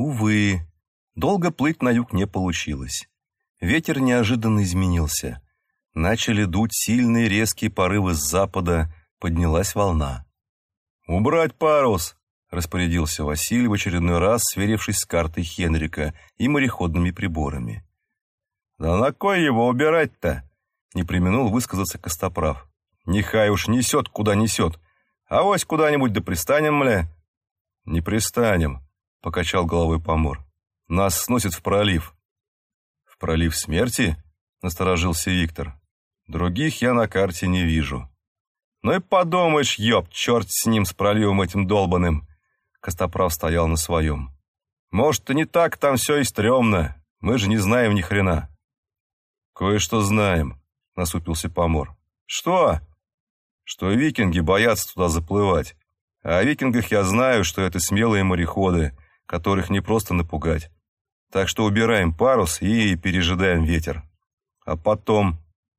Увы, долго плыть на юг не получилось. Ветер неожиданно изменился. Начали дуть сильные резкие порывы с запада, поднялась волна. «Убрать парус!» — распорядился Василий в очередной раз, сверившись с картой Хенрика и мореходными приборами. «Да на кой его убирать-то?» — не применул высказаться Костоправ. «Нехай уж несет, куда несет. А вось куда-нибудь да пристанем, мля?» «Не пристанем», — покачал головой помор. «Нас сносит в пролив». «В пролив смерти?» — насторожился Виктор. «Других я на карте не вижу». «Ну и подумаешь, ёб, черт с ним, с проливом этим долбаным!» Костоправ стоял на своем. «Может, и не так там все и стрёмно. Мы же не знаем ни хрена». «Кое-что знаем», — насупился помор. «Что?» «Что викинги боятся туда заплывать. А о викингах я знаю, что это смелые мореходы, которых не просто напугать. Так что убираем парус и пережидаем ветер. А потом...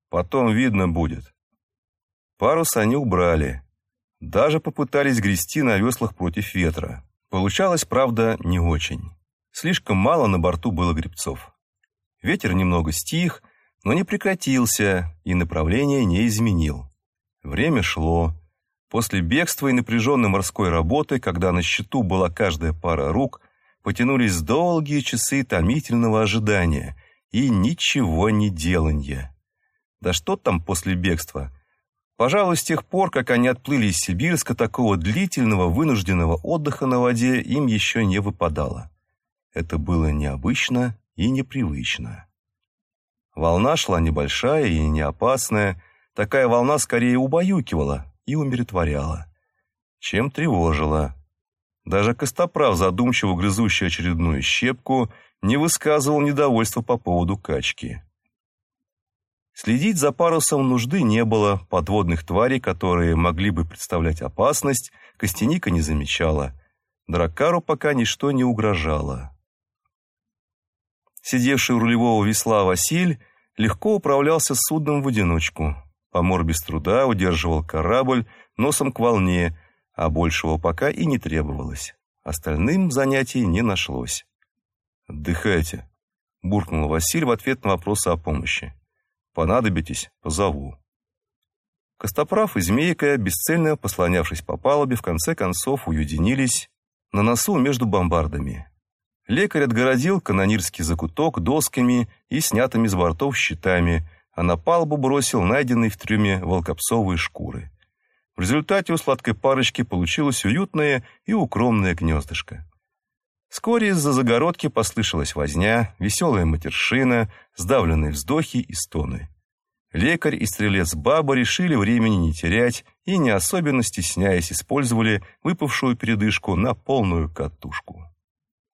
Потом видно будет». Парус они убрали. Даже попытались грести на веслах против ветра. Получалось, правда, не очень. Слишком мало на борту было гребцов. Ветер немного стих, но не прекратился и направление не изменил. Время шло. После бегства и напряженной морской работы, когда на счету была каждая пара рук, потянулись долгие часы томительного ожидания и ничего не деланья. Да что там после бегства? Пожалуй, с тех пор, как они отплыли из Сибирска, такого длительного вынужденного отдыха на воде им еще не выпадало. Это было необычно и непривычно. Волна шла небольшая и не опасная. Такая волна скорее убаюкивала и умиротворяла, чем тревожила. Даже Костоправ, задумчиво грызущий очередную щепку, не высказывал недовольства по поводу качки. Следить за парусом нужды не было, подводных тварей, которые могли бы представлять опасность, Костяника не замечала. Дракару пока ничто не угрожало. Сидевший у рулевого весла Василь легко управлялся судном в одиночку. Помор без труда удерживал корабль носом к волне, а большего пока и не требовалось. Остальным занятий не нашлось. «Отдыхайте», — буркнул Василь в ответ на вопросы о помощи. Понадобитесь, позову». Костоправ и Змейка, бесцельно послонявшись по палубе, в конце концов уединились на носу между бомбардами. Лекарь отгородил канонирский закуток досками и снятыми с бортов щитами, а на палубу бросил найденные в трюме волкопсовые шкуры. В результате у сладкой парочки получилось уютное и укромное гнездышко. Вскоре из-за загородки послышалась возня, веселая матершина, сдавленные вздохи и стоны. Лекарь и стрелец Баба решили времени не терять и, не особенно стесняясь, использовали выпавшую передышку на полную катушку.